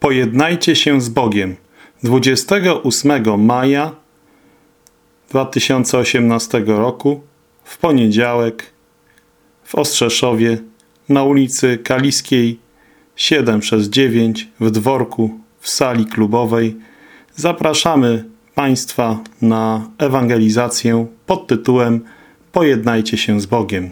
Pojednajcie się z Bogiem. 28 maja 2018 roku w poniedziałek w Ostrzeszowie na ulicy Kaliskiej 7 przez 9 w dworku w sali klubowej zapraszamy Państwa na ewangelizację pod tytułem Pojednajcie się z Bogiem.